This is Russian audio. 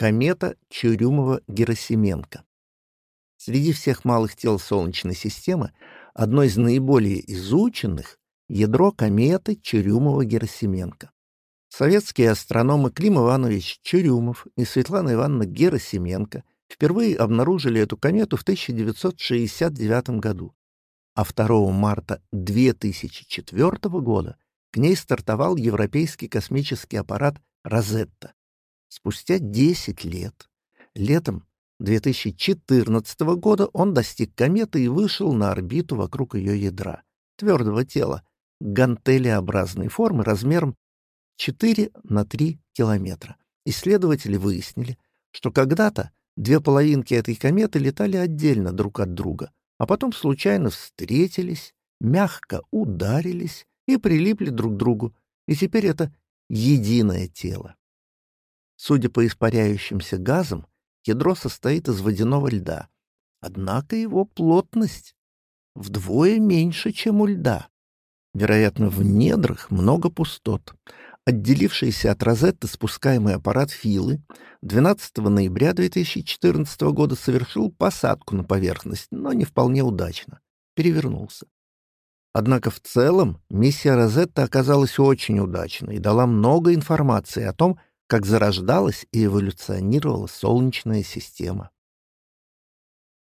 Комета Чурюмова-Герасименко. Среди всех малых тел Солнечной системы одно из наиболее изученных — ядро кометы Чурюмова-Герасименко. Советские астрономы Клим Иванович Чурюмов и Светлана Ивановна Герасименко впервые обнаружили эту комету в 1969 году, а 2 марта 2004 года к ней стартовал европейский космический аппарат «Розетта». Спустя 10 лет, летом 2014 года, он достиг кометы и вышел на орбиту вокруг ее ядра, твердого тела, гантелеобразной формы размером 4 на 3 километра. Исследователи выяснили, что когда-то две половинки этой кометы летали отдельно друг от друга, а потом случайно встретились, мягко ударились и прилипли друг к другу, и теперь это единое тело. Судя по испаряющимся газам, ядро состоит из водяного льда, однако его плотность вдвое меньше, чем у льда. Вероятно, в недрах много пустот, Отделившийся от Розетты спускаемый аппарат Филы 12 ноября 2014 года совершил посадку на поверхность, но не вполне удачно. Перевернулся. Однако в целом миссия Розетта оказалась очень удачной и дала много информации о том, как зарождалась и эволюционировала Солнечная система.